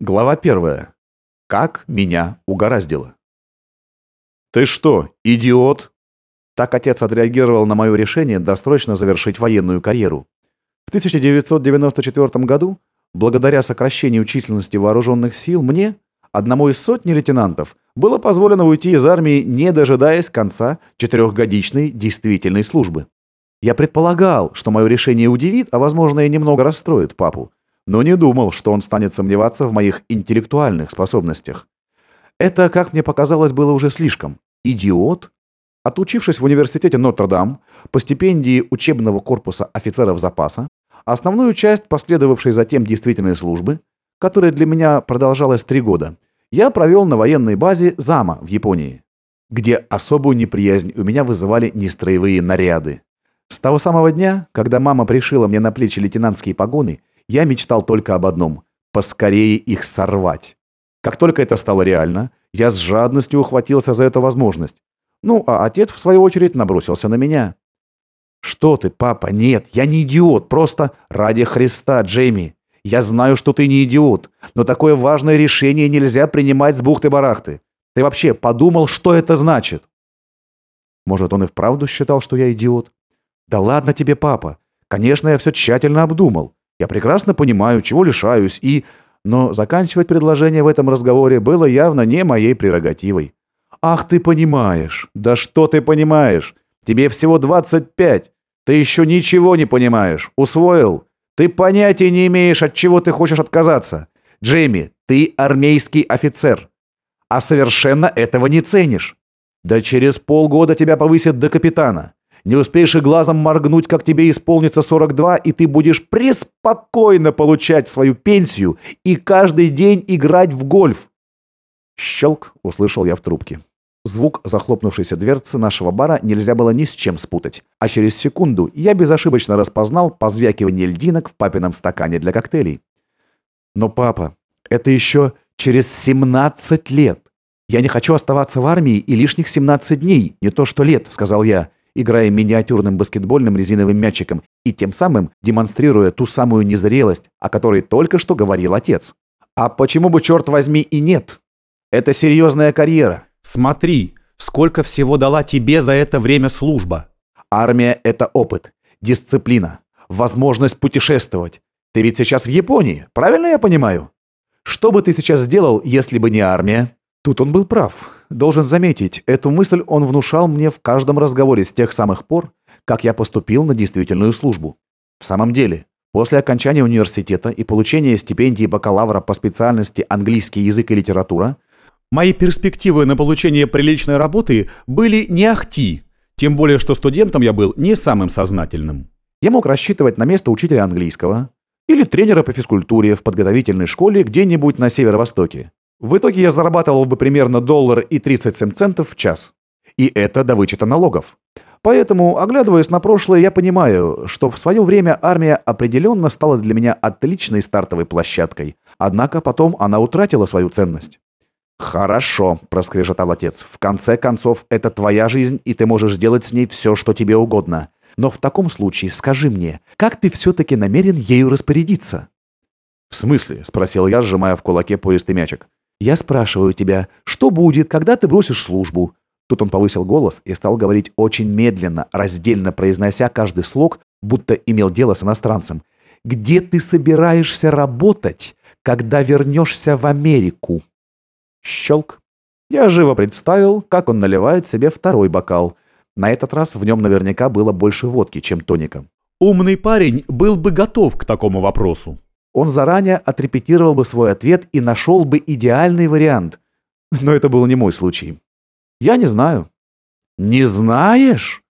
Глава первая. Как меня угораздило. «Ты что, идиот?» Так отец отреагировал на мое решение досрочно завершить военную карьеру. В 1994 году, благодаря сокращению численности вооруженных сил, мне, одному из сотни лейтенантов, было позволено уйти из армии, не дожидаясь конца четырехгодичной действительной службы. Я предполагал, что мое решение удивит, а, возможно, и немного расстроит папу, но не думал, что он станет сомневаться в моих интеллектуальных способностях. Это, как мне показалось, было уже слишком. Идиот? Отучившись в университете Нотр-Дам по стипендии учебного корпуса офицеров запаса, основную часть последовавшей затем действительной службы, которая для меня продолжалась три года, я провел на военной базе Зама в Японии, где особую неприязнь у меня вызывали нестроевые наряды. С того самого дня, когда мама пришила мне на плечи лейтенантские погоны, я мечтал только об одном – поскорее их сорвать. Как только это стало реально, я с жадностью ухватился за эту возможность. Ну, а отец, в свою очередь, набросился на меня. «Что ты, папа? Нет, я не идиот. Просто ради Христа, Джейми. Я знаю, что ты не идиот, но такое важное решение нельзя принимать с бухты-барахты. Ты вообще подумал, что это значит?» Может, он и вправду считал, что я идиот? «Да ладно тебе, папа. Конечно, я все тщательно обдумал. Я прекрасно понимаю, чего лишаюсь, и...» Но заканчивать предложение в этом разговоре было явно не моей прерогативой. «Ах, ты понимаешь! Да что ты понимаешь? Тебе всего 25. Ты еще ничего не понимаешь. Усвоил? Ты понятия не имеешь, от чего ты хочешь отказаться. Джейми, ты армейский офицер. А совершенно этого не ценишь. Да через полгода тебя повысят до капитана. Не успеешь и глазом моргнуть, как тебе исполнится 42, и ты будешь преспокойно получать свою пенсию и каждый день играть в гольф. Щелк, услышал я в трубке. Звук захлопнувшейся дверцы нашего бара нельзя было ни с чем спутать, а через секунду я безошибочно распознал позвякивание льдинок в папином стакане для коктейлей. Но, папа, это еще через 17 лет. Я не хочу оставаться в армии и лишних 17 дней, не то что лет, сказал я играя миниатюрным баскетбольным резиновым мячиком и тем самым демонстрируя ту самую незрелость, о которой только что говорил отец. А почему бы, черт возьми, и нет? Это серьезная карьера. Смотри, сколько всего дала тебе за это время служба. Армия – это опыт, дисциплина, возможность путешествовать. Ты ведь сейчас в Японии, правильно я понимаю? Что бы ты сейчас сделал, если бы не армия? Тут он был прав. Должен заметить, эту мысль он внушал мне в каждом разговоре с тех самых пор, как я поступил на действительную службу. В самом деле, после окончания университета и получения стипендии бакалавра по специальности английский язык и литература, мои перспективы на получение приличной работы были не ахти, тем более что студентом я был не самым сознательным. Я мог рассчитывать на место учителя английского или тренера по физкультуре в подготовительной школе где-нибудь на северо-востоке. В итоге я зарабатывал бы примерно доллар и 37 центов в час. И это до вычета налогов. Поэтому, оглядываясь на прошлое, я понимаю, что в свое время армия определенно стала для меня отличной стартовой площадкой. Однако потом она утратила свою ценность. «Хорошо», – проскрежетал отец. «В конце концов, это твоя жизнь, и ты можешь сделать с ней все, что тебе угодно. Но в таком случае скажи мне, как ты все-таки намерен ею распорядиться?» «В смысле?» – спросил я, сжимая в кулаке пористый мячик. Я спрашиваю тебя, что будет, когда ты бросишь службу?» Тут он повысил голос и стал говорить очень медленно, раздельно произнося каждый слог, будто имел дело с иностранцем. «Где ты собираешься работать, когда вернешься в Америку?» Щелк. Я живо представил, как он наливает себе второй бокал. На этот раз в нем наверняка было больше водки, чем тоника. Умный парень был бы готов к такому вопросу он заранее отрепетировал бы свой ответ и нашел бы идеальный вариант. Но это был не мой случай. Я не знаю. Не знаешь?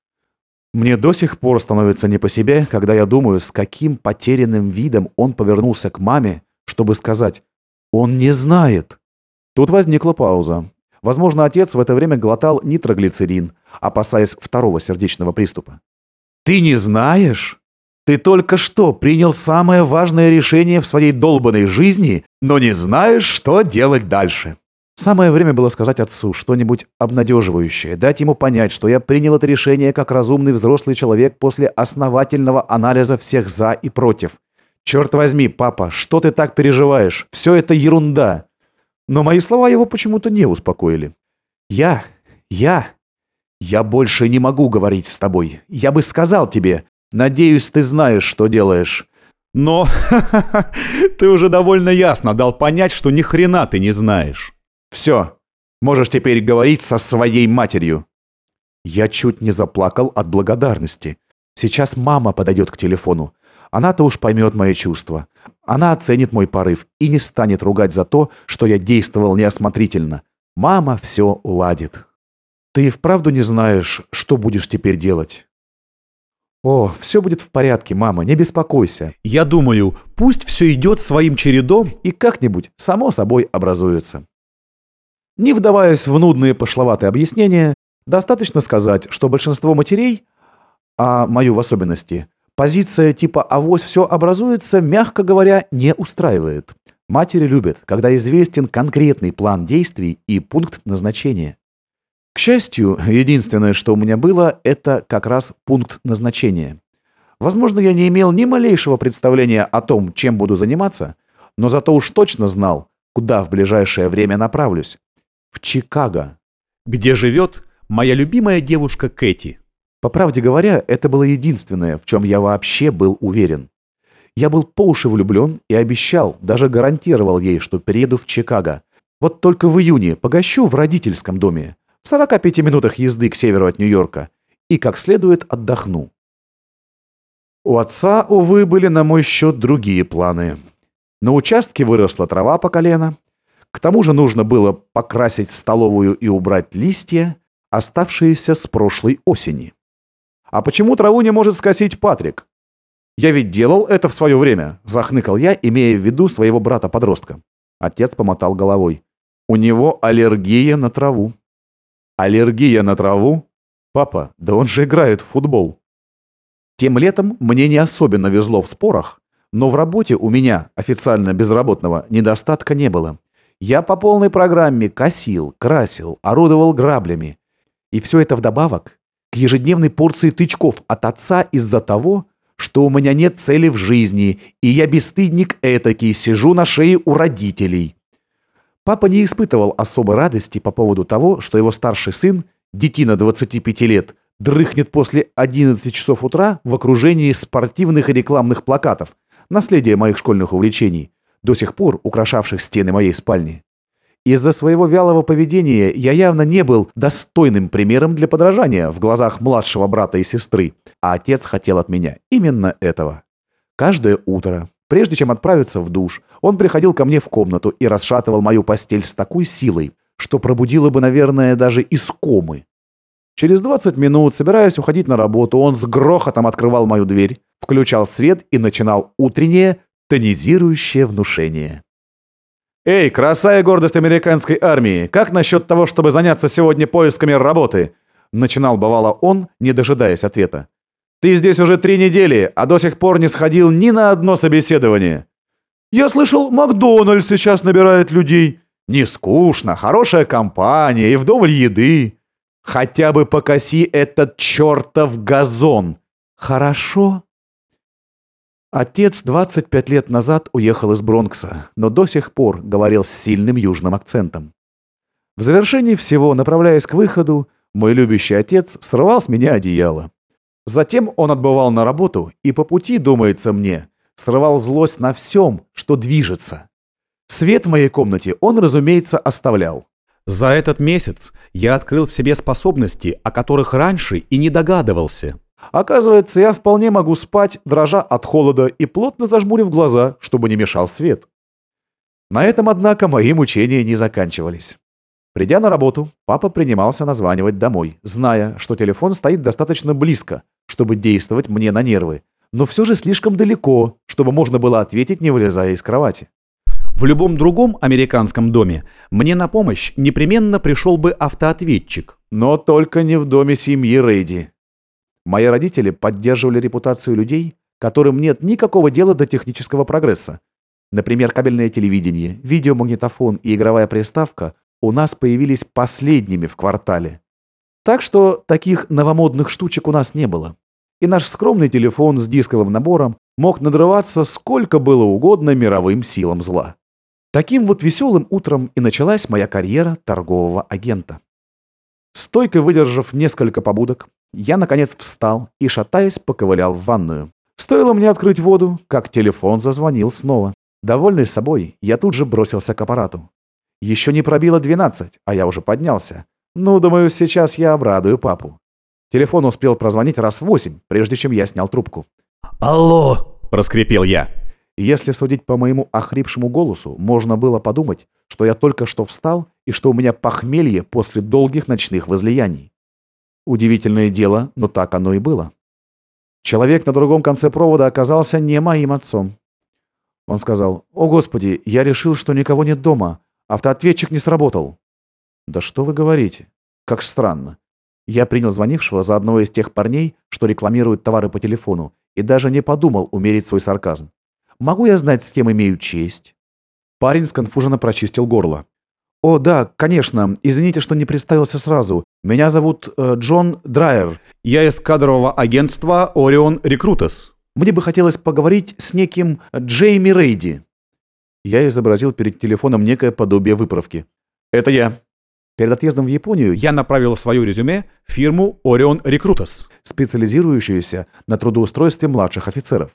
Мне до сих пор становится не по себе, когда я думаю, с каким потерянным видом он повернулся к маме, чтобы сказать «Он не знает». Тут возникла пауза. Возможно, отец в это время глотал нитроглицерин, опасаясь второго сердечного приступа. «Ты не знаешь?» Ты только что принял самое важное решение в своей долбанной жизни, но не знаешь, что делать дальше. Самое время было сказать отцу что-нибудь обнадеживающее, дать ему понять, что я принял это решение как разумный взрослый человек после основательного анализа всех «за» и «против». «Черт возьми, папа, что ты так переживаешь? Все это ерунда!» Но мои слова его почему-то не успокоили. «Я, я, я больше не могу говорить с тобой. Я бы сказал тебе, надеюсь, ты знаешь, что делаешь». Но ты уже довольно ясно дал понять, что ни хрена ты не знаешь. «Все, можешь теперь говорить со своей матерью». Я чуть не заплакал от благодарности. Сейчас мама подойдет к телефону. Она-то уж поймет мои чувства. Она оценит мой порыв и не станет ругать за то, что я действовал неосмотрительно. Мама все уладит. Ты и вправду не знаешь, что будешь теперь делать? О, все будет в порядке, мама, не беспокойся. Я думаю, пусть все идет своим чередом и как-нибудь само собой образуется. Не вдаваясь в нудные пошловатые объяснения, достаточно сказать, что большинство матерей, а мою в особенности, позиция типа «авось все образуется», мягко говоря, не устраивает. Матери любят, когда известен конкретный план действий и пункт назначения. К счастью, единственное, что у меня было, это как раз пункт назначения. Возможно, я не имел ни малейшего представления о том, чем буду заниматься, но зато уж точно знал, куда в ближайшее время направлюсь. В Чикаго. Где живет моя любимая девушка Кэти. По правде говоря, это было единственное, в чем я вообще был уверен. Я был по уши влюблен и обещал, даже гарантировал ей, что перееду в Чикаго. Вот только в июне погощу в родительском доме, в 45 минутах езды к северу от Нью-Йорка, и как следует отдохну. У отца, увы, были на мой счет другие планы. На участке выросла трава по колено. К тому же нужно было покрасить столовую и убрать листья, оставшиеся с прошлой осени. А почему траву не может скосить Патрик? Я ведь делал это в свое время, захныкал я, имея в виду своего брата-подростка. Отец помотал головой. У него аллергия на траву. Аллергия на траву? Папа, да он же играет в футбол. Тем летом мне не особенно везло в спорах, но в работе у меня, официально безработного, недостатка не было. Я по полной программе косил, красил, орудовал граблями. И все это вдобавок к ежедневной порции тычков от отца из-за того, что у меня нет цели в жизни, и я бесстыдник этакий, сижу на шее у родителей. Папа не испытывал особой радости по поводу того, что его старший сын, детина 25 лет, дрыхнет после 11 часов утра в окружении спортивных и рекламных плакатов, наследие моих школьных увлечений, до сих пор украшавших стены моей спальни. Из-за своего вялого поведения я явно не был достойным примером для подражания в глазах младшего брата и сестры, а отец хотел от меня именно этого. Каждое утро, прежде чем отправиться в душ, он приходил ко мне в комнату и расшатывал мою постель с такой силой, что пробудило бы, наверное, даже из комы. Через 20 минут, собираясь уходить на работу, он с грохотом открывал мою дверь, включал свет и начинал утреннее тонизирующее внушение. «Эй, краса и гордость американской армии, как насчет того, чтобы заняться сегодня поисками работы?» Начинал бывало он, не дожидаясь ответа. «Ты здесь уже три недели, а до сих пор не сходил ни на одно собеседование». «Я слышал, Макдональдс сейчас набирает людей». «Не скучно, хорошая компания и вдоволь еды». «Хотя бы покоси этот чертов газон». «Хорошо?» Отец 25 лет назад уехал из Бронкса, но до сих пор говорил с сильным южным акцентом. В завершении всего, направляясь к выходу, мой любящий отец срывал с меня одеяло. Затем он отбывал на работу и по пути, думается мне, срывал злость на всем, что движется. Свет в моей комнате он, разумеется, оставлял. За этот месяц я открыл в себе способности, о которых раньше и не догадывался. Оказывается, я вполне могу спать, дрожа от холода и плотно зажмурив глаза, чтобы не мешал свет. На этом, однако, мои мучения не заканчивались. Придя на работу, папа принимался названивать домой, зная, что телефон стоит достаточно близко, чтобы действовать мне на нервы, но все же слишком далеко, чтобы можно было ответить, не вылезая из кровати. В любом другом американском доме мне на помощь непременно пришел бы автоответчик. Но только не в доме семьи Рейди. Мои родители поддерживали репутацию людей, которым нет никакого дела до технического прогресса. Например, кабельное телевидение, видеомагнитофон и игровая приставка у нас появились последними в квартале. Так что таких новомодных штучек у нас не было. и наш скромный телефон с дисковым набором мог надрываться сколько было угодно мировым силам зла. Таким вот веселым утром и началась моя карьера торгового агента. Стойко выдержав несколько побудок, я, наконец, встал и, шатаясь, поковылял в ванную. Стоило мне открыть воду, как телефон зазвонил снова. Довольный собой, я тут же бросился к аппарату. Еще не пробило 12, а я уже поднялся. Ну, думаю, сейчас я обрадую папу. Телефон успел прозвонить раз в восемь, прежде чем я снял трубку. «Алло!» – проскрипел я. Если судить по моему охрипшему голосу, можно было подумать, что я только что встал и что у меня похмелье после долгих ночных возлияний. Удивительное дело, но так оно и было. Человек на другом конце провода оказался не моим отцом. Он сказал, «О, Господи, я решил, что никого нет дома. Автоответчик не сработал». «Да что вы говорите? Как странно. Я принял звонившего за одного из тех парней, что рекламируют товары по телефону, и даже не подумал умерить свой сарказм. Могу я знать, с кем имею честь?» Парень сконфуженно прочистил горло. «О, да, конечно. Извините, что не представился сразу. Меня зовут э, Джон Драйер. Я из кадрового агентства Orion Recruiters. Мне бы хотелось поговорить с неким Джейми Рейди». Я изобразил перед телефоном некое подобие выправки. «Это я». Перед отъездом в Японию я направил свое резюме в фирму Orion Recruiters, специализирующуюся на трудоустройстве младших офицеров.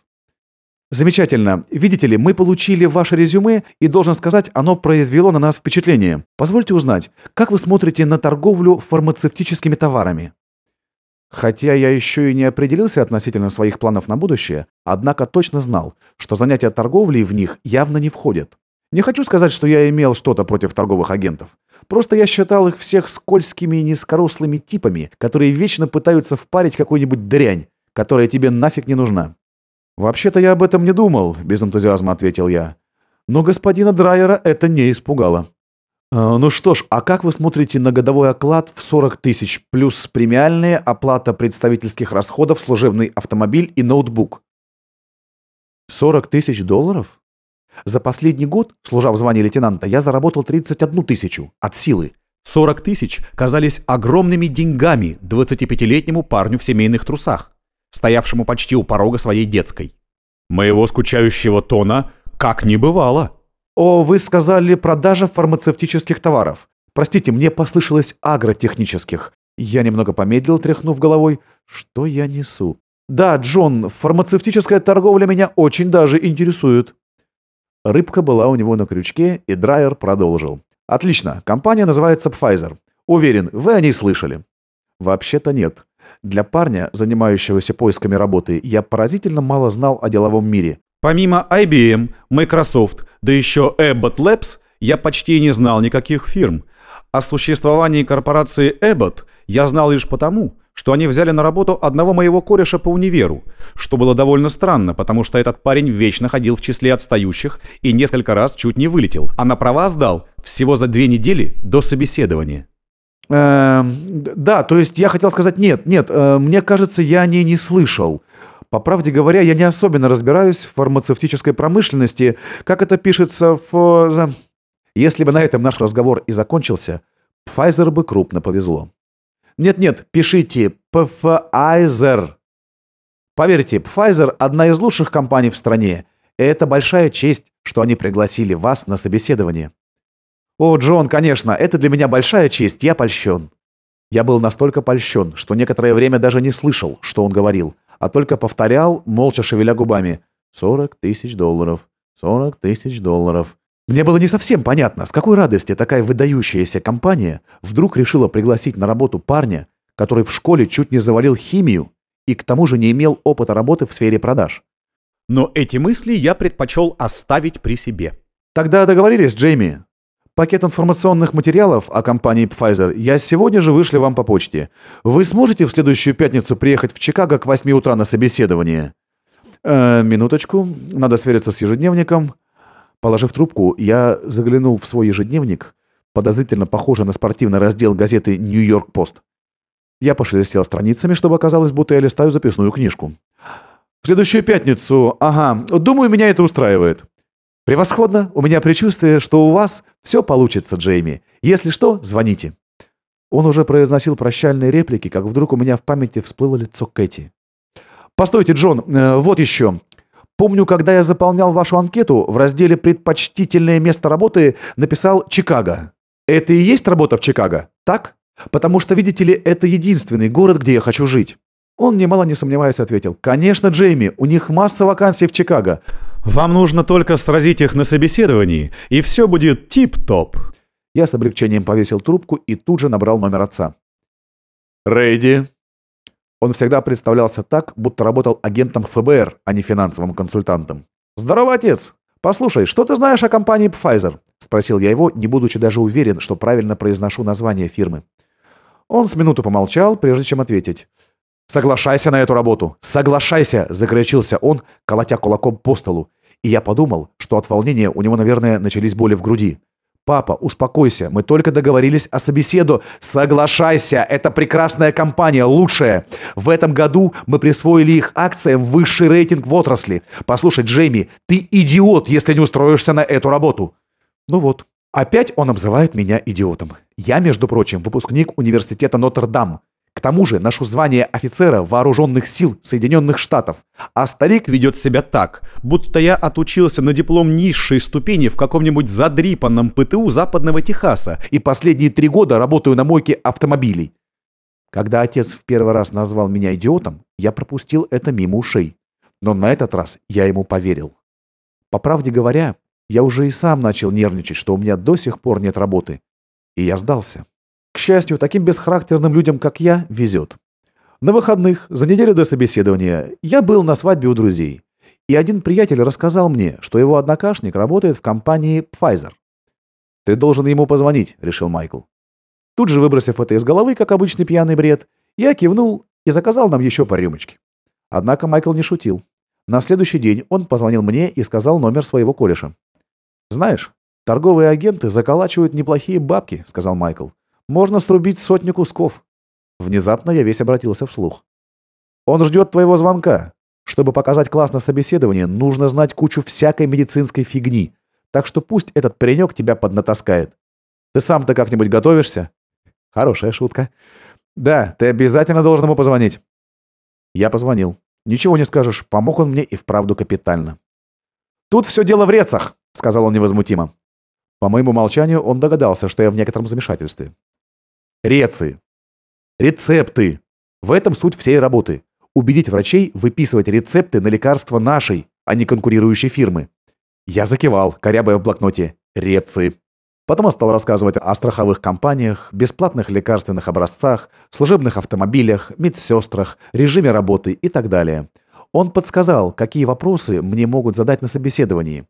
Замечательно. Видите ли, мы получили ваше резюме, и, должен сказать, оно произвело на нас впечатление. Позвольте узнать, как вы смотрите на торговлю фармацевтическими товарами? Хотя я еще и не определился относительно своих планов на будущее, однако точно знал, что занятия торговлей в них явно не входят. Не хочу сказать, что я имел что-то против торговых агентов. Просто я считал их всех скользкими и низкорослыми типами, которые вечно пытаются впарить какую-нибудь дрянь, которая тебе нафиг не нужна. «Вообще-то я об этом не думал», — без энтузиазма ответил я. Но господина Драйера это не испугало. «Э, «Ну что ж, а как вы смотрите на годовой оклад в 40 тысяч плюс премиальная оплата представительских расходов, служебный автомобиль и ноутбук?» «40 тысяч долларов?» За последний год, служа в звании лейтенанта, я заработал 31 тысячу от силы. 40 тысяч казались огромными деньгами 25-летнему парню в семейных трусах стоявшему почти у порога своей детской. Моего скучающего тона как не бывало. «О, вы сказали продажа фармацевтических товаров. Простите, мне послышалось агротехнических». Я немного помедлил, тряхнув головой. «Что я несу?» «Да, Джон, фармацевтическая торговля меня очень даже интересует». Рыбка была у него на крючке, и Драйер продолжил. «Отлично. Компания называется Pfizer. Уверен, вы о ней слышали». «Вообще-то нет. Для парня, занимающегося поисками работы, я поразительно мало знал о деловом мире. Помимо IBM, Microsoft, да еще Abbott Labs, я почти не знал никаких фирм. О существовании корпорации Abbott я знал лишь потому, что они взяли на работу одного моего кореша по универу, что было довольно странно, потому что этот парень вечно ходил в числе отстающих и несколько раз чуть не вылетел, а на права сдал всего за две недели до собеседования. Э, да, то есть я хотел сказать нет, нет, э, мне кажется, я о ней не слышал. По правде говоря, я не особенно разбираюсь в фармацевтической промышленности, как это пишется в... Если бы на этом наш разговор и закончился, Pfizer бы крупно повезло. Нет-нет, пишите Pfizer. Поверьте, Pfizer – одна из лучших компаний в стране, и это большая честь, что они пригласили вас на собеседование. «О, Джон, конечно, это для меня большая честь, я польщен». Я был настолько польщен, что некоторое время даже не слышал, что он говорил, а только повторял, молча шевеля губами. «Сорок тысяч долларов, сорок тысяч долларов». Мне было не совсем понятно, с какой радости такая выдающаяся компания вдруг решила пригласить на работу парня, который в школе чуть не завалил химию и к тому же не имел опыта работы в сфере продаж. Но эти мысли я предпочел оставить при себе. «Тогда договорились, Джейми. Пакет информационных материалов о компании Pfizer я сегодня же вышлю вам по почте. Вы сможете в следующую пятницу приехать в Чикаго к 8 утра на собеседование? Э, минуточку, надо свериться с ежедневником. Положив трубку, я заглянул в свой ежедневник, подозрительно похожий на спортивный раздел газеты «Нью-Йорк Пост». Я пошелестел страницами, чтобы оказалось, будто я листаю записную книжку. В следующую пятницу, ага, думаю, меня это устраивает. «Превосходно! У меня предчувствие, что у вас все получится, Джейми. Если что, звоните». Он уже произносил прощальные реплики, как вдруг у меня в памяти всплыло лицо Кэти. Постойте, Джон, э, вот еще. Помню, когда я заполнял вашу анкету, в разделе «Предпочтительное место работы» написал «Чикаго». Это и есть работа в Чикаго, так? Потому что, видите ли, это единственный город, где я хочу жить. Он, немало не сомневаясь, ответил. «Конечно, Джейми, у них масса вакансий в Чикаго. Вам нужно только сразить их на собеседовании, и все будет тип-топ». Я с облегчением повесил трубку и тут же набрал номер отца. «Рейди». Он всегда представлялся так, будто работал агентом ФБР, а не финансовым консультантом. «Здорово, отец! Послушай, что ты знаешь о компании Pfizer?» – спросил я его, не будучи даже уверен, что правильно произношу название фирмы. Он с минуту помолчал, прежде чем ответить. «Соглашайся на эту работу! Соглашайся!» – закричился он, колотя кулаком по столу. И я подумал, что от волнения у него, наверное, начались боли в груди. «Папа, успокойся, мы только договорились о собеседу. Соглашайся, это прекрасная компания, лучшая. В этом году мы присвоили их акциям высший рейтинг в отрасли. Послушай, Джейми, ты идиот, если не устроишься на эту работу». Ну вот, опять он обзывает меня идиотом. Я, между прочим, выпускник университета Нотр-Дам. К тому же ношу звание офицера вооруженных сил Соединенных Штатов. А старик ведет себя так, будто я отучился на диплом низшей ступени в каком-нибудь задрипанном ПТУ западного Техаса и последние три года работаю на мойке автомобилей. Когда отец в первый раз назвал меня идиотом, я пропустил это мимо ушей. Но на этот раз я ему поверил. По правде говоря, я уже и сам начал нервничать, что у меня до сих пор нет работы. И я сдался. К счастью, таким бесхарактерным людям, как я, везет. На выходных, за неделю до собеседования, я был на свадьбе у друзей. И один приятель рассказал мне, что его однокашник работает в компании Pfizer. «Ты должен ему позвонить», — решил Майкл. Тут же, выбросив это из головы, как обычный пьяный бред, я кивнул и заказал нам еще по рюмочке. Однако Майкл не шутил. На следующий день он позвонил мне и сказал номер своего кореша. «Знаешь, торговые агенты заколачивают неплохие бабки», — сказал Майкл. Можно срубить сотню кусков. Внезапно я весь обратился вслух. Он ждет твоего звонка. Чтобы показать класс на собеседовании, нужно знать кучу всякой медицинской фигни. Так что пусть этот паренек тебя поднатаскает. Ты сам-то как-нибудь готовишься? Хорошая шутка. Да, ты обязательно должен ему позвонить. Я позвонил. Ничего не скажешь, помог он мне и вправду капитально. Тут все дело в рецах, сказал он невозмутимо. По моему молчанию он догадался, что я в некотором замешательстве. Рецы. Рецепты. В этом суть всей работы. Убедить врачей выписывать рецепты на лекарства нашей, а не конкурирующей фирмы. Я закивал, корябая в блокноте «Рецы». Потом он стал рассказывать о страховых компаниях, бесплатных лекарственных образцах, служебных автомобилях, медсестрах, режиме работы и так далее. Он подсказал, какие вопросы мне могут задать на собеседовании.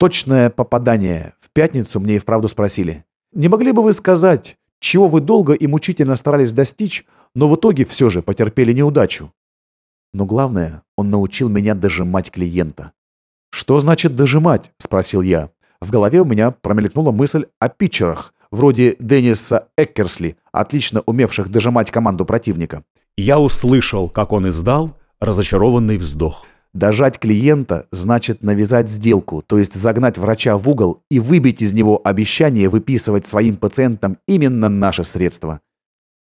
Точное попадание. В пятницу мне и вправду спросили. «Не могли бы вы сказать, чего вы долго и мучительно старались достичь, но в итоге все же потерпели неудачу. Но главное, он научил меня дожимать клиента. «Что значит дожимать?» – спросил я. В голове у меня промелькнула мысль о питчерах, вроде Денниса Эккерсли, отлично умевших дожимать команду противника. Я услышал, как он издал разочарованный вздох. Дожать клиента значит навязать сделку, то есть загнать врача в угол и выбить из него обещание выписывать своим пациентам именно наше средство.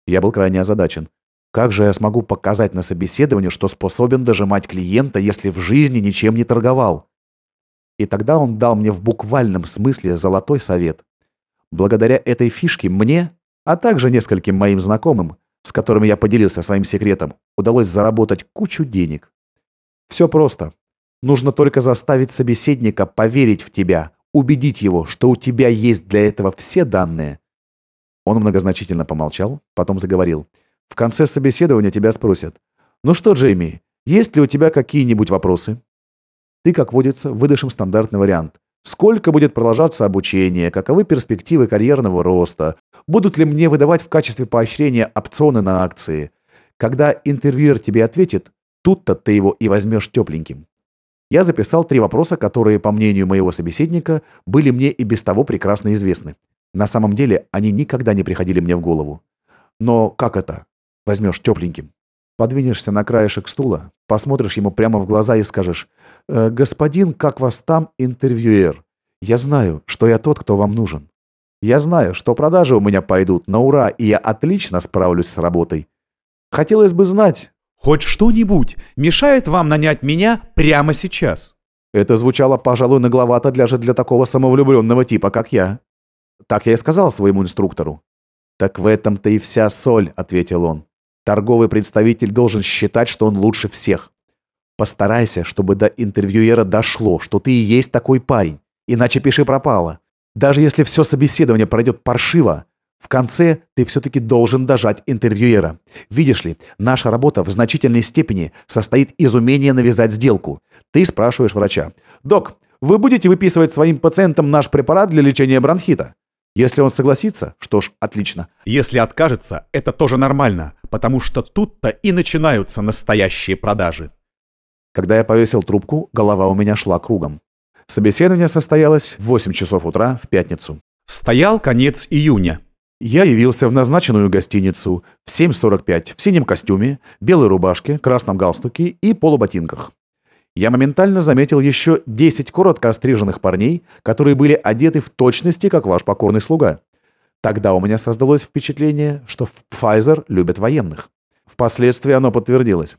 Я был крайне озадачен. Как же я смогу показать на собеседовании, что способен дожимать клиента, если в жизни ничем не торговал? И тогда он дал мне в буквальном смысле золотой совет. Благодаря этой фишке мне, а также нескольким моим знакомым, с которыми я поделился своим секретом, удалось заработать кучу денег. Все просто. Нужно только заставить собеседника поверить в тебя, убедить его, что у тебя есть для этого все данные. Он многозначительно помолчал, потом заговорил. В конце собеседования тебя спросят. «Ну что, Джейми, есть ли у тебя какие-нибудь вопросы?» Ты, как водится, выдашь им стандартный вариант. Сколько будет продолжаться обучение, каковы перспективы карьерного роста, будут ли мне выдавать в качестве поощрения опционы на акции. Когда интервьюер тебе ответит, Тут-то ты его и возьмешь тепленьким. Я записал три вопроса, которые, по мнению моего собеседника, были мне и без того прекрасно известны. На самом деле, они никогда не приходили мне в голову. Но как это? Возьмешь тепленьким. Подвинешься на краешек стула, посмотришь ему прямо в глаза и скажешь, «Э, «Господин, как вас там, интервьюер? Я знаю, что я тот, кто вам нужен. Я знаю, что продажи у меня пойдут на ура, и я отлично справлюсь с работой. Хотелось бы знать, Хоть что-нибудь мешает вам нанять меня прямо сейчас? Это звучало, пожалуй, нагловато даже для такого самовлюбленного типа, как я. Так я и сказал своему инструктору. «Так в этом-то и вся соль», — ответил он. «Торговый представитель должен считать, что он лучше всех. Постарайся, чтобы до интервьюера дошло, что ты и есть такой парень, иначе пиши пропало. Даже если все собеседование пройдет паршиво, в конце ты все-таки должен дожать интервьюера. Видишь ли, наша работа в значительной степени состоит из умения навязать сделку. Ты спрашиваешь врача. «Док, вы будете выписывать своим пациентам наш препарат для лечения бронхита?» Если он согласится, что ж, отлично. Если откажется, это тоже нормально, потому что тут-то и начинаются настоящие продажи. Когда я повесил трубку, голова у меня шла кругом. Собеседование состоялось в 8 часов утра в пятницу. Стоял конец июня. Я явился в назначенную гостиницу в 7.45 в синем костюме, белой рубашке, красном галстуке и полуботинках. Я моментально заметил еще 10 коротко остриженных парней, которые были одеты в точности, как ваш покорный слуга. Тогда у меня создалось впечатление, что в Pfizer любят военных. Впоследствии оно подтвердилось.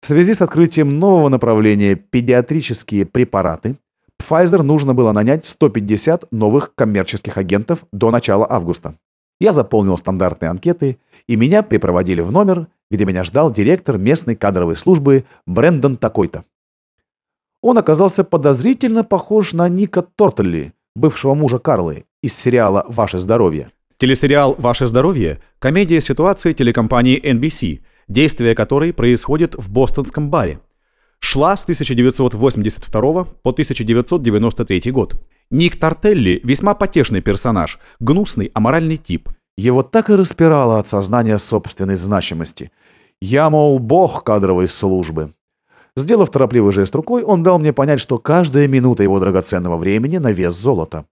В связи с открытием нового направления педиатрические препараты, Pfizer нужно было нанять 150 новых коммерческих агентов до начала августа. Я заполнил стандартные анкеты, и меня припроводили в номер, где меня ждал директор местной кадровой службы Брэндон такой-то. Он оказался подозрительно похож на Ника Тортелли, бывшего мужа Карлы, из сериала «Ваше здоровье». Телесериал «Ваше здоровье» – комедия ситуации телекомпании NBC, действие которой происходит в бостонском баре. Шла с 1982 по 1993 год. Ник Тартелли – весьма потешный персонаж, гнусный, аморальный тип. Его так и распирало от сознания собственной значимости. Я, мол, бог кадровой службы. Сделав торопливый жест рукой, он дал мне понять, что каждая минута его драгоценного времени на вес золота.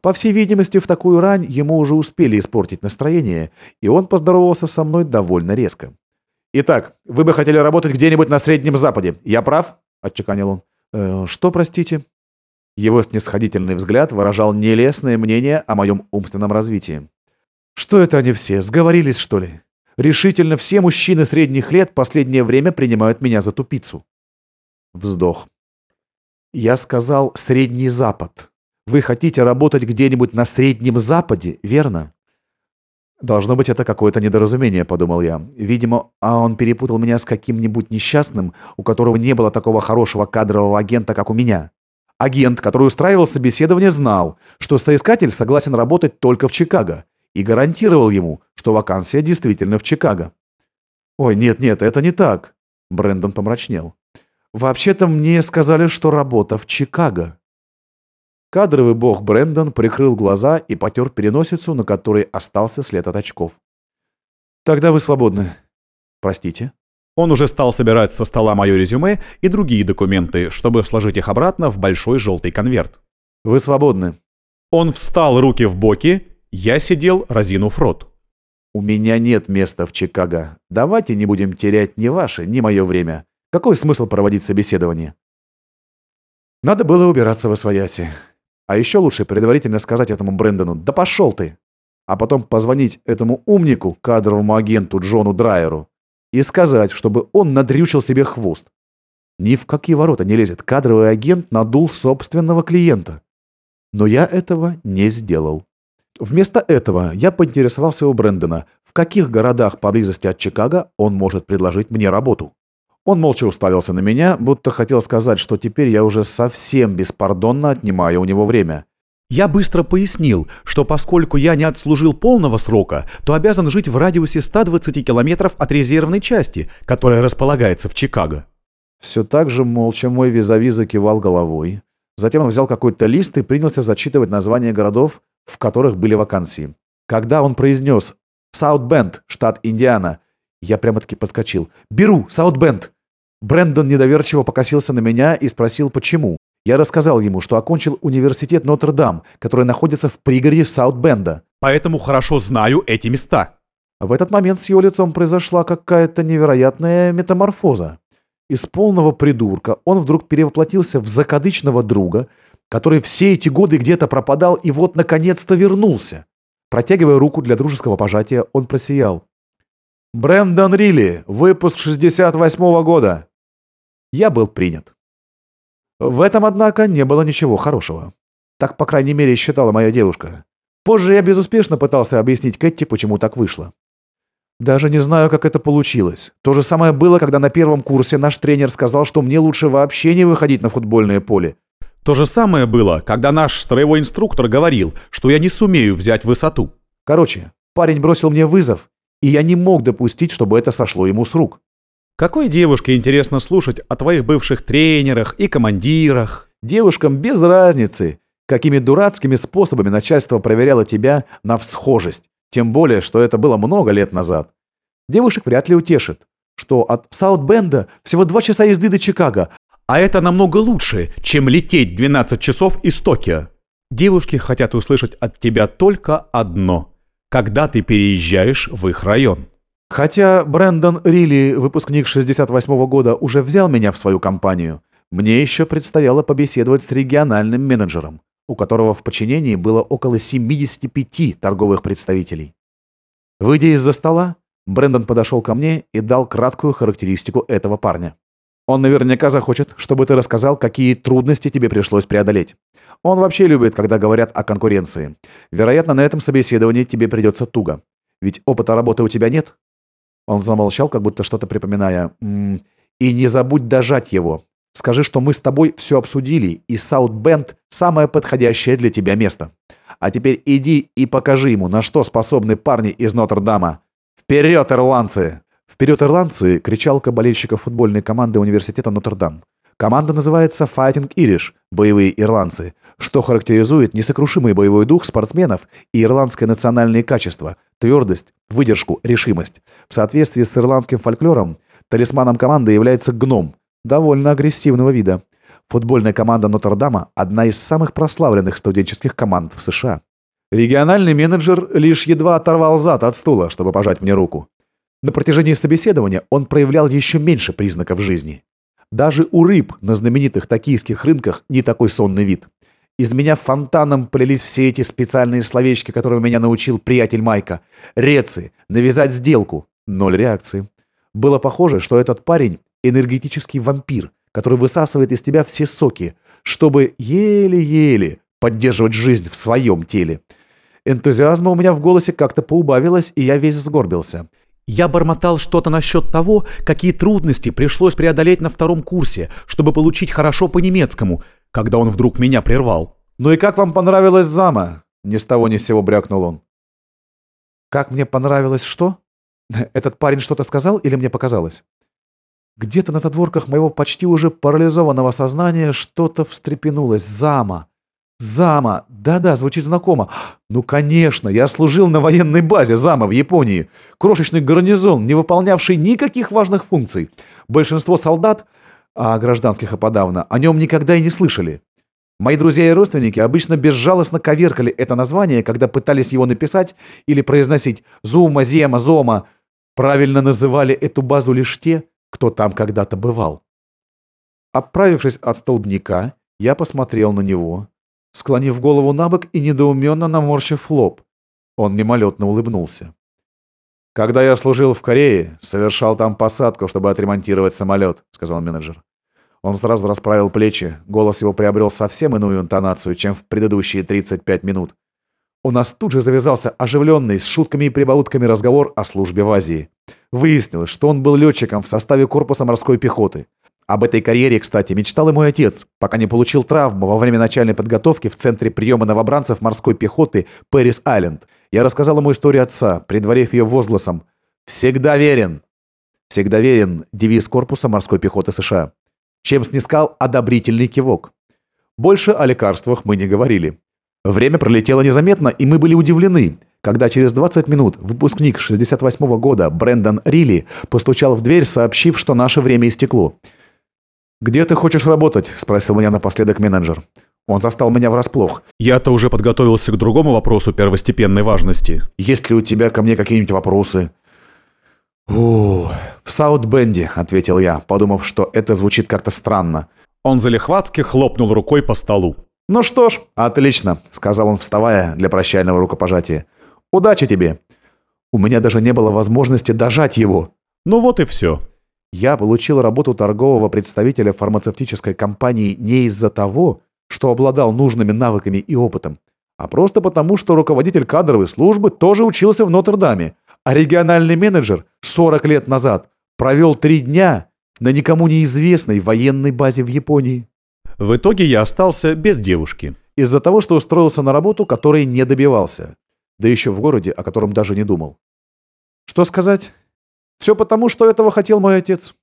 По всей видимости, в такую рань ему уже успели испортить настроение, и он поздоровался со мной довольно резко. «Итак, вы бы хотели работать где-нибудь на Среднем Западе. Я прав?» – отчеканил он. «Э, «Что, простите?» Его снисходительный взгляд выражал нелестное мнение о моем умственном развитии. «Что это они все, сговорились, что ли? Решительно все мужчины средних лет последнее время принимают меня за тупицу». Вздох. «Я сказал Средний Запад. Вы хотите работать где-нибудь на Среднем Западе, верно?» «Должно быть, это какое-то недоразумение», — подумал я. «Видимо, а он перепутал меня с каким-нибудь несчастным, у которого не было такого хорошего кадрового агента, как у меня». Агент, который устраивал собеседование, знал, что соискатель согласен работать только в Чикаго и гарантировал ему, что вакансия действительно в Чикаго. «Ой, нет-нет, это не так», — Брэндон помрачнел. «Вообще-то мне сказали, что работа в Чикаго». Кадровый бог Брэндон прикрыл глаза и потер переносицу, на которой остался след от очков. «Тогда вы свободны. Простите?» Он уже стал собирать со стола мое резюме и другие документы, чтобы сложить их обратно в большой желтый конверт. «Вы свободны». Он встал руки в боки, я сидел, разинув рот. «У меня нет места в Чикаго. Давайте не будем терять ни ваше, ни мое время. Какой смысл проводить собеседование?» Надо было убираться во свояси. А еще лучше предварительно сказать этому Брэндону «Да пошел ты!» А потом позвонить этому умнику, кадровому агенту Джону Драйеру, и сказать, чтобы он надрючил себе хвост. Ни в какие ворота не лезет. Кадровый агент надул собственного клиента. Но я этого не сделал. Вместо этого я поинтересовался у Брэндона, в каких городах поблизости от Чикаго он может предложить мне работу. Он молча уставился на меня, будто хотел сказать, что теперь я уже совсем беспардонно отнимаю у него время. Я быстро пояснил, что поскольку я не отслужил полного срока, то обязан жить в радиусе 120 километров от резервной части, которая располагается в Чикаго. Все так же молча мой визави закивал головой. Затем он взял какой-то лист и принялся зачитывать названия городов, в которых были вакансии. Когда он произнес «Саутбенд, штат Индиана», я прямо-таки подскочил. «Беру, Саутбенд!» Брэндон недоверчиво покосился на меня и спросил, почему. Я рассказал ему, что окончил университет Нотр-Дам, который находится в пригороде Саут-Бенда. Поэтому хорошо знаю эти места. В этот момент с его лицом произошла какая-то невероятная метаморфоза. Из полного придурка он вдруг перевоплотился в закадычного друга, который все эти годы где-то пропадал и вот наконец-то вернулся. Протягивая руку для дружеского пожатия, он просиял. Брэндон Рилли, выпуск 68-го года. Я был принят. В этом, однако, не было ничего хорошего. Так, по крайней мере, считала моя девушка. Позже я безуспешно пытался объяснить Кэти, почему так вышло. Даже не знаю, как это получилось. То же самое было, когда на первом курсе наш тренер сказал, что мне лучше вообще не выходить на футбольное поле. То же самое было, когда наш строевой инструктор говорил, что я не сумею взять высоту. Короче, парень бросил мне вызов, и я не мог допустить, чтобы это сошло ему с рук. Какой девушке интересно слушать о твоих бывших тренерах и командирах? Девушкам без разницы, какими дурацкими способами начальство проверяло тебя на всхожесть. Тем более, что это было много лет назад. Девушек вряд ли утешит, что от Саутбенда всего два часа езды до Чикаго, а это намного лучше, чем лететь 12 часов из Токио. Девушки хотят услышать от тебя только одно. Когда ты переезжаешь в их район. Хотя Брэндон Рилли, выпускник 68 -го года, уже взял меня в свою компанию, мне еще предстояло побеседовать с региональным менеджером, у которого в подчинении было около 75 торговых представителей. Выйдя из-за стола, Брэндон подошел ко мне и дал краткую характеристику этого парня. Он наверняка захочет, чтобы ты рассказал, какие трудности тебе пришлось преодолеть. Он вообще любит, когда говорят о конкуренции. Вероятно, на этом собеседовании тебе придется туго. Ведь опыта работы у тебя нет. Он замолчал, как будто что-то припоминая. «М -м, «И не забудь дожать его. Скажи, что мы с тобой все обсудили, и Саутбенд – самое подходящее для тебя место. А теперь иди и покажи ему, на что способны парни из Нотр-Дама. Вперед, ирландцы!» Вперед, ирландцы! кричалка болельщиков футбольной команды университета Нотр-Дам. Команда называется Fighting Irish – боевые ирландцы, что характеризует несокрушимый боевой дух спортсменов и ирландское национальные качества – твердость, выдержку, решимость. В соответствии с ирландским фольклором, талисманом команды является гном, довольно агрессивного вида. Футбольная команда Нотр-Дама – одна из самых прославленных студенческих команд в США. Региональный менеджер лишь едва оторвал зад от стула, чтобы пожать мне руку. На протяжении собеседования он проявлял еще меньше признаков жизни. Даже у рыб на знаменитых токийских рынках не такой сонный вид. Из меня фонтаном полились все эти специальные словечки, которые меня научил приятель Майка. Рецы, навязать сделку. Ноль реакции. Было похоже, что этот парень – энергетический вампир, который высасывает из тебя все соки, чтобы еле-еле поддерживать жизнь в своем теле. Энтузиазма у меня в голосе как-то поубавилось, и я весь сгорбился – я бормотал что-то насчет того, какие трудности пришлось преодолеть на втором курсе, чтобы получить хорошо по немецкому, когда он вдруг меня прервал. «Ну и как вам понравилось зама?» Ни с того ни с сего брякнул он. «Как мне понравилось что? Этот парень что-то сказал или мне показалось?» Где-то на задворках моего почти уже парализованного сознания что-то встрепенулось. Зама. Зама. Да-да, звучит знакомо. Ну, конечно, я служил на военной базе Зама в Японии. Крошечный гарнизон, не выполнявший никаких важных функций. Большинство солдат, а гражданских и подавно, о нем никогда и не слышали. Мои друзья и родственники обычно безжалостно коверкали это название, когда пытались его написать или произносить «Зума», «Зема», «Зома». Правильно называли эту базу лишь те, кто там когда-то бывал. Отправившись от столбняка, я посмотрел на него, склонив голову на бок и недоуменно наморщив лоб. Он мимолетно улыбнулся. «Когда я служил в Корее, совершал там посадку, чтобы отремонтировать самолет», — сказал менеджер. Он сразу расправил плечи, голос его приобрел совсем иную интонацию, чем в предыдущие 35 минут. У нас тут же завязался оживленный, с шутками и прибаутками разговор о службе в Азии. Выяснилось, что он был летчиком в составе корпуса морской пехоты. Об этой карьере, кстати, мечтал и мой отец, пока не получил травму во время начальной подготовки в Центре приема новобранцев морской пехоты Пэрис-Айленд. Я рассказал ему историю отца, предварив ее возгласом «Всегда верен!» «Всегда верен» – девиз корпуса морской пехоты США. Чем снискал одобрительный кивок. Больше о лекарствах мы не говорили. Время пролетело незаметно, и мы были удивлены, когда через 20 минут выпускник 68 -го года Брэндон Рилли постучал в дверь, сообщив, что наше время истекло. «Где ты хочешь работать?» – спросил меня напоследок менеджер. Он застал меня врасплох. Я-то уже подготовился к другому вопросу первостепенной важности. «Есть ли у тебя ко мне какие-нибудь вопросы?» «Ух, в Саутбенде», — ответил я, подумав, что это звучит как-то странно. Он залихватски хлопнул рукой по столу. «Ну что ж, отлично», — сказал он, вставая для прощального рукопожатия. «Удачи тебе!» У меня даже не было возможности дожать его. Ну вот и все. Я получил работу торгового представителя фармацевтической компании не из-за того, что обладал нужными навыками и опытом, а просто потому, что руководитель кадровой службы тоже учился в Нотр-Даме, а региональный менеджер 40 лет назад провел три дня на никому неизвестной военной базе в Японии. В итоге я остался без девушки. Из-за того, что устроился на работу, которой не добивался. Да еще в городе, о котором даже не думал. Что сказать? Все потому, что этого хотел мой отец.